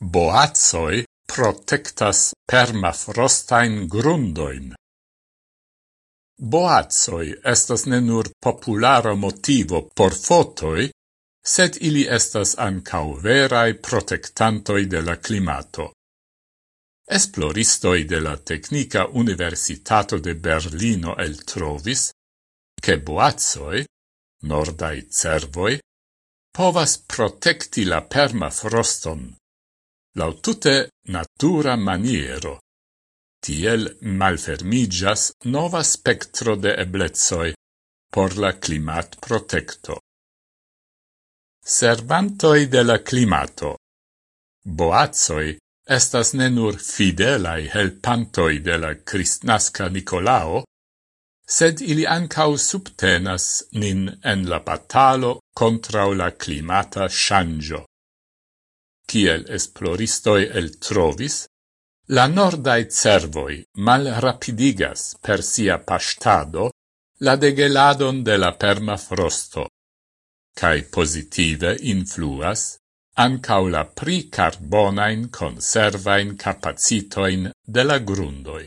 Boazoi protectas permafrostain grundoin. Boazoi estas ne nur populara motivo por fotoi, sed ili estas ancau verai protectantoi de la climato. Esploristoi de la Tecnica Universitato de Berlino el trovis che boazoi, nordai cervoi, povas protecti la permafroston lautute natura maniero. Tiel malfermigas nova spectro de eblezoi por la climat protecto. Servantoi de la climato. Boazoi estas ne nur fidelai helpantoi de la Cristnasca Nicolao, sed ili ancau subtenas nin en la batalo contra la climata shangio kiel esploristoi el trovis, la nordai cervoi mal rapidigas per sia pastado la degeladon de la permafrosto, cae positive influas ancau la pricarbonain conservain capacitoin de la grundoi.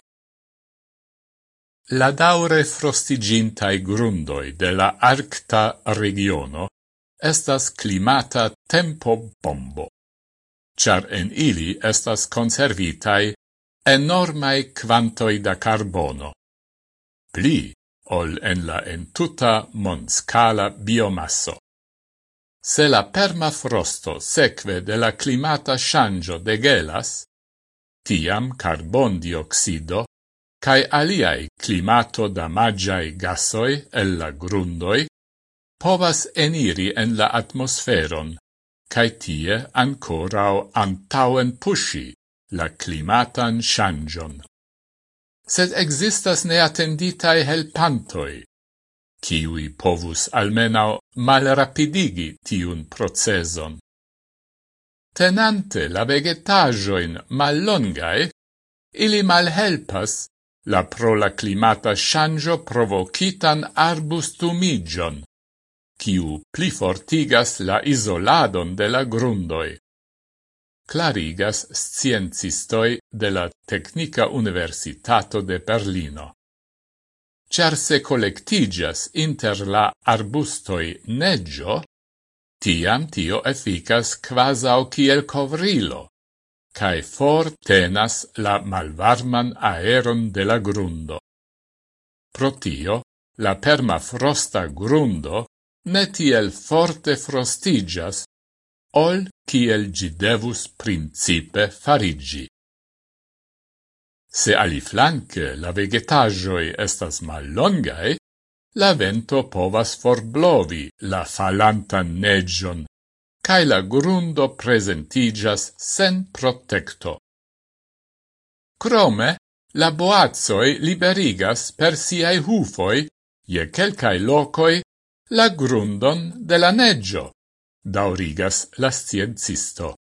La daure frostigintai grundoi de la arcta regiono estas climata tempo bombo char en ili estas conservitai enormai quantoi da carbono. Pli ol en la entuta monscala biomasso. Se la permafrosto seque de la climata shangio degelas, tiam carbon dioxido cae aliai climato damagiai gasoi el la grundoi povas eniri en la atmosferon, cae tie ancorau antauen pushi la climatan shangion. Sed existas neatenditae helpantoi, kiwi povus almenau malrapidigi tiun proceson. Tenante la vegetajoin mallongae, ili malhelpas la pro la climata shangio provocitan arbustumigion, quiu pli fortigas la isoladon de la grundoi. Clarigas sciencistoi de la Tecnica Universitato de Berlino. Char se collectigas inter la arbustoi neggio, tiam tio efficas quasau kiel covrilo, cae for tenas la malvarman aeron de la grundo. Pro tio, la permafrosta grundo ne tiel forte frostigas, ol kiel gi devus principe farigi. Se aliflanque la vegetajoi estas mallongae, la vento povas forblovi la falantan negion, cae la grundo presentigas sen protecto. Crome, la boazoi liberigas per siae hufoi, je quelcae locoi la grundon de la neggio, daurigas la sciencisto.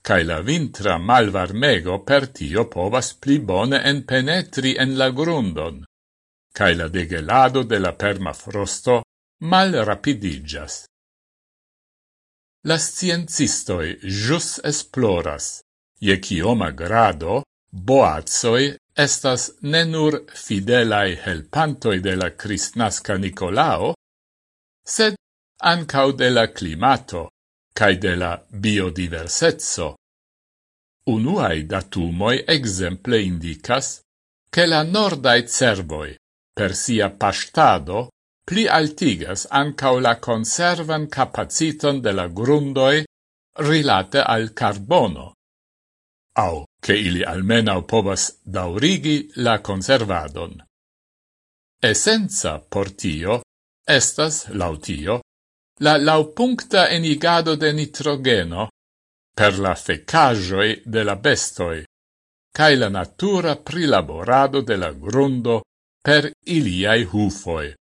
Cai la vintra malvarmego per tio povas pli bone en penetri en la grundon, cai la degelado de la permafrosto mal rapidigas. La sciencistoi jus esploras, je chioma grado, boazoi estas ne nur fidelai helpantoi de la cristnasca Nicolao, sed ancau de la climato cae de la biodiversezzo. Unuae datumoi exemple indicas che la nordae cervoi, per sia pastado, pli altigas ancau la conservan capaciton de la grundoi rilate al carbono, au che ili almenau povas daurigi la conservadon. Essenza portio estas, lautio, la laupuncta enigado de nitrogeno per la fecajoi de la bestoi, cae la natura prilaborado de la grundo per iliai hufoi.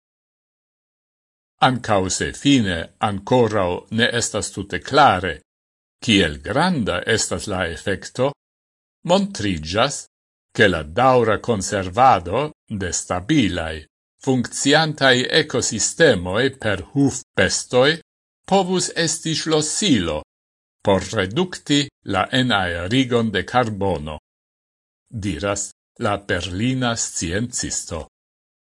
Ancau se fine ancorau ne estas tutte clare, kiel granda estas la effecto, montrigas che la daura conservado de stabilai funcciantai ecosistemoi per huf hufpestoi povus esti schlossilo por reducti la enaerigon de carbono, diras la berlina sciencisto.